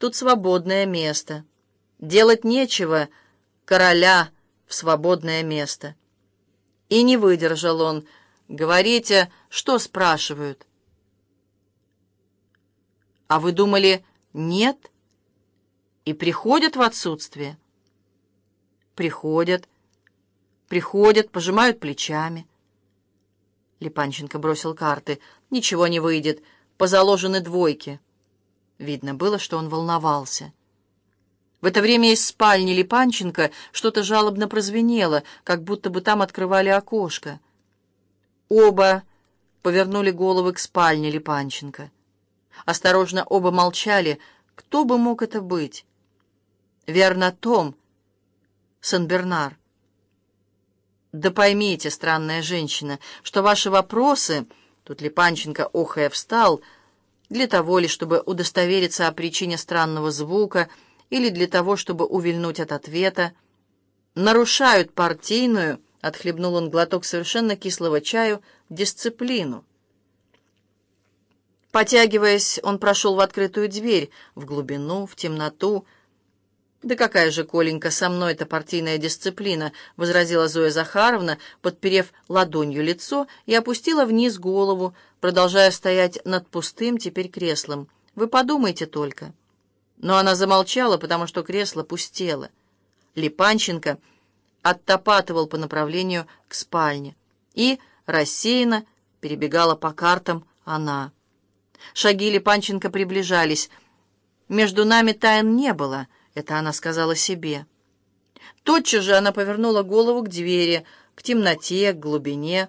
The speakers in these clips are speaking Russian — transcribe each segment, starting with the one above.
тут свободное место. Делать нечего, короля в свободное место. И не выдержал он. Говорите, что спрашивают? А вы думали, нет? И приходят в отсутствие? Приходят. Приходят, пожимают плечами. Липанченко бросил карты. Ничего не выйдет. Позаложены двойки. Видно было, что он волновался. В это время из спальни Липанченко что-то жалобно прозвенело, как будто бы там открывали окошко. Оба повернули головы к спальне Липанченко. Осторожно оба молчали. Кто бы мог это быть? Верно, Том, Сан-Бернар. Да поймите, странная женщина, что ваши вопросы... Тут Липанченко, охая, встал, для того ли, чтобы удостовериться о причине странного звука, или для того, чтобы увильнуть от ответа, нарушают партийную, отхлебнул он глоток совершенно кислого чаю, дисциплину. Потягиваясь, он прошел в открытую дверь, в глубину, в темноту. «Да какая же, Коленька, со мной-то партийная дисциплина!» — возразила Зоя Захаровна, подперев ладонью лицо и опустила вниз голову, продолжая стоять над пустым теперь креслом. «Вы подумайте только!» Но она замолчала, потому что кресло пустело. Липанченко оттопатывал по направлению к спальне. И рассеянно перебегала по картам она. Шаги Липанченко приближались. «Между нами тайн не было», — это она сказала себе. Тотчас же она повернула голову к двери, к темноте, к глубине,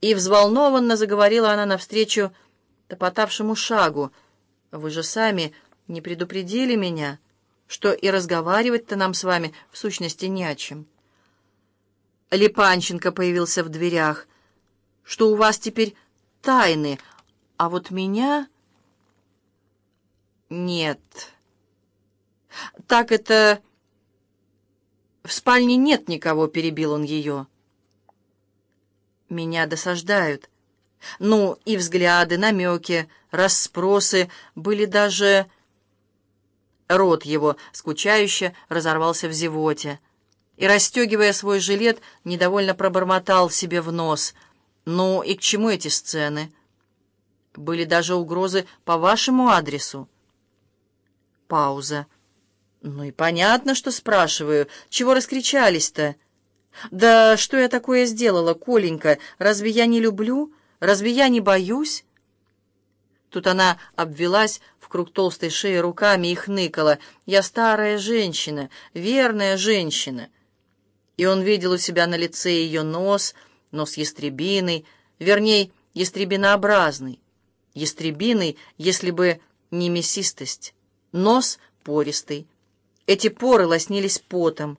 и взволнованно заговорила она навстречу топотавшему шагу. «Вы же сами не предупредили меня, что и разговаривать-то нам с вами в сущности не о чем. Липанченко появился в дверях, что у вас теперь тайны, а вот меня... Нет. Так это... В спальне нет никого, перебил он ее. Меня досаждают. Ну, и взгляды, намеки, расспросы были даже... Рот его, скучающе, разорвался в зевоте. И, расстегивая свой жилет, недовольно пробормотал себе в нос. «Ну и к чему эти сцены?» «Были даже угрозы по вашему адресу». Пауза. «Ну и понятно, что спрашиваю. Чего раскричались-то?» «Да что я такое сделала, Коленька? Разве я не люблю? Разве я не боюсь?» Тут она обвелась в круг толстой шеи руками и хныкала. «Я старая женщина, верная женщина». И он видел у себя на лице ее нос, нос ястребиный, верней, ястребинообразный. Ястребиный, если бы не мясистость. Нос пористый. Эти поры лоснились потом.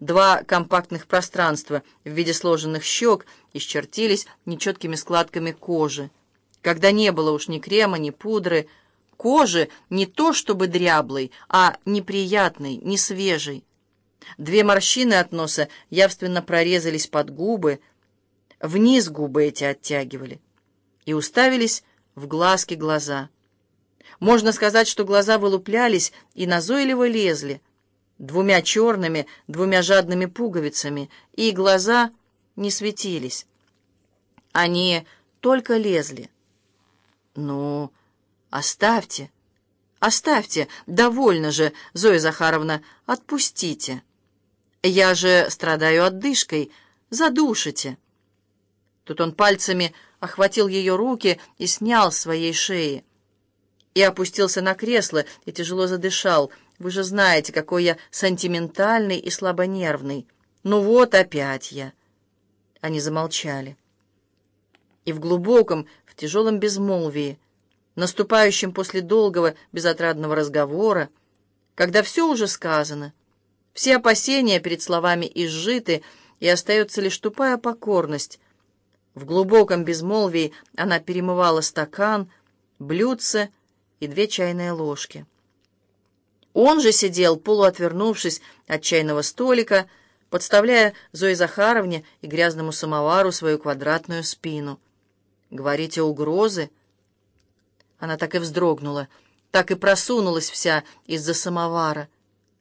Два компактных пространства в виде сложенных щек исчертились нечеткими складками кожи когда не было уж ни крема, ни пудры, кожи не то чтобы дряблой, а неприятной, не свежей. Две морщины от носа явственно прорезались под губы, вниз губы эти оттягивали и уставились в глазки глаза. Можно сказать, что глаза вылуплялись и назойливо лезли, двумя черными, двумя жадными пуговицами, и глаза не светились. Они только лезли. «Ну, оставьте, оставьте, довольно же, Зоя Захаровна, отпустите. Я же страдаю отдышкой, задушите». Тут он пальцами охватил ее руки и снял с своей шеи. И опустился на кресло и тяжело задышал. «Вы же знаете, какой я сентиментальный и слабонервный. Ну вот опять я». Они замолчали. И в глубоком, в тяжелом безмолвии, наступающем после долгого безотрадного разговора, когда все уже сказано, все опасения перед словами изжиты, и остается лишь тупая покорность. В глубоком безмолвии она перемывала стакан, блюдце и две чайные ложки. Он же сидел, полуотвернувшись от чайного столика, подставляя Зое Захаровне и грязному самовару свою квадратную спину — Говорите, угрозы? Она так и вздрогнула. так и просунулась вся из-за самовара.